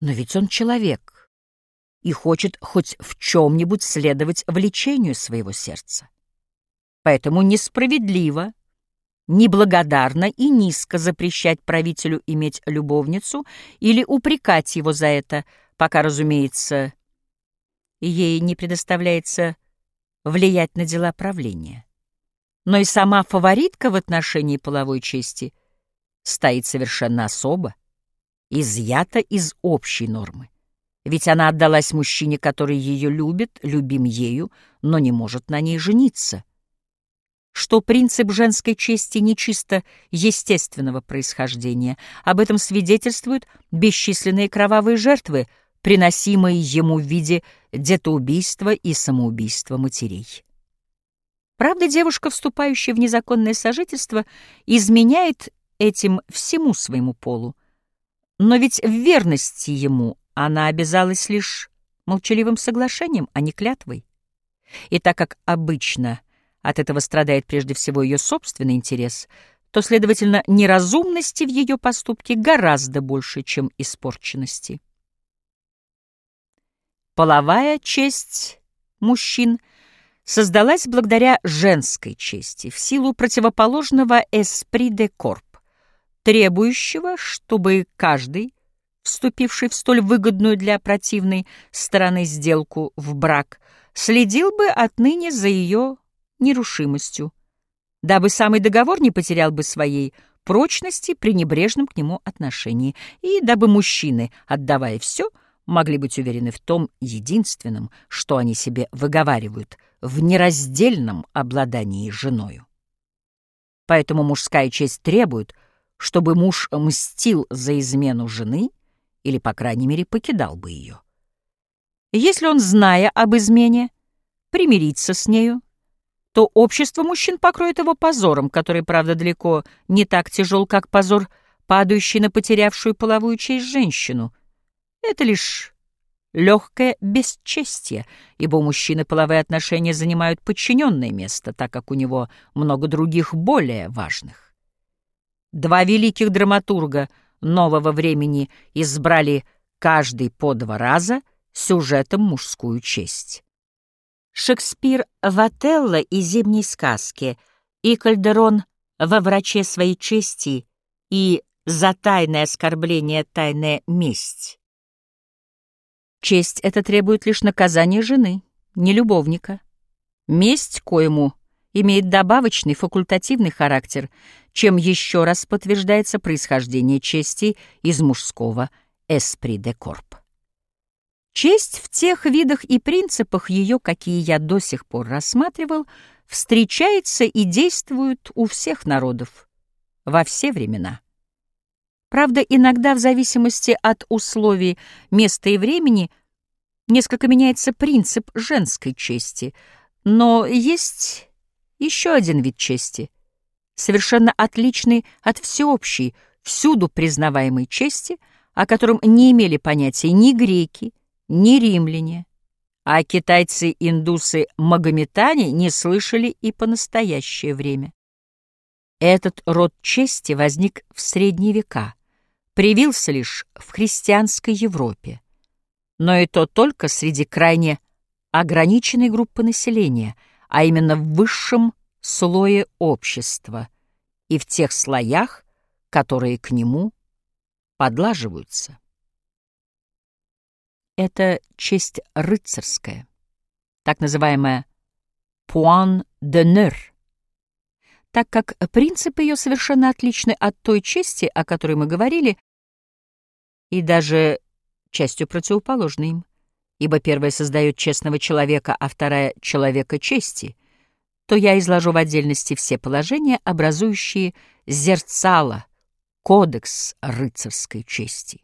Но ведь он человек и хочет хоть в чем-нибудь следовать влечению своего сердца. Поэтому несправедливо, неблагодарно и низко запрещать правителю иметь любовницу или упрекать его за это, пока, разумеется, ей не предоставляется влиять на дела правления. Но и сама фаворитка в отношении половой чести стоит совершенно особо, изъята из общей нормы. Ведь она отдалась мужчине, который ее любит, любим ею, но не может на ней жениться. Что принцип женской чести не чисто естественного происхождения, об этом свидетельствуют бесчисленные кровавые жертвы, приносимые ему в виде детоубийства и самоубийства матерей. Правда, девушка, вступающая в незаконное сожительство, изменяет этим всему своему полу. Но ведь в верности ему она обязалась лишь молчаливым соглашением, а не клятвой. И так как обычно от этого страдает прежде всего ее собственный интерес, то, следовательно, неразумности в ее поступке гораздо больше, чем испорченности. Половая честь мужчин создалась благодаря женской чести в силу противоположного «esprit de corps», требующего, чтобы каждый, вступивший в столь выгодную для противной стороны сделку в брак, следил бы отныне за ее нерушимостью, дабы самый договор не потерял бы своей прочности при небрежном к нему отношении, и дабы мужчины, отдавая все, — могли быть уверены в том единственном, что они себе выговаривают, в нераздельном обладании женою. Поэтому мужская честь требует, чтобы муж мстил за измену жены или, по крайней мере, покидал бы ее. Если он, зная об измене, примирится с нею, то общество мужчин покроет его позором, который, правда, далеко не так тяжел, как позор, падающий на потерявшую половую честь женщину — это лишь легкое бесчестие, ибо у мужчины половые отношения занимают подчиненное место, так как у него много других более важных. Два великих драматурга нового времени избрали каждый по два раза сюжетом мужскую честь. Шекспир в «Отелло» и «Зимней сказке», и Кальдерон во «Враче своей чести» и «За тайное оскорбление тайная месть». Честь это требует лишь наказания жены, не любовника. Месть, коему имеет добавочный факультативный характер, чем еще раз подтверждается происхождение чести из мужского «esprit de corps». Честь в тех видах и принципах ее, какие я до сих пор рассматривал, встречается и действует у всех народов во все времена. Правда, иногда в зависимости от условий, места и времени несколько меняется принцип женской чести, но есть еще один вид чести, совершенно отличный от всеобщей, всюду признаваемой чести, о котором не имели понятия ни греки, ни римляне, а китайцы-индусы-магометане не слышали и по настоящее время. Этот род чести возник в средние века — привился лишь в христианской Европе, но и то только среди крайне ограниченной группы населения, а именно в высшем слое общества и в тех слоях, которые к нему подлаживаются. Это честь рыцарская, так называемая «point d'honneur», так как принципы ее совершенно отличны от той чести, о которой мы говорили, и даже частью противоположны им, ибо первая создает честного человека, а вторая — человека чести, то я изложу в отдельности все положения, образующие зерцало, кодекс рыцарской чести.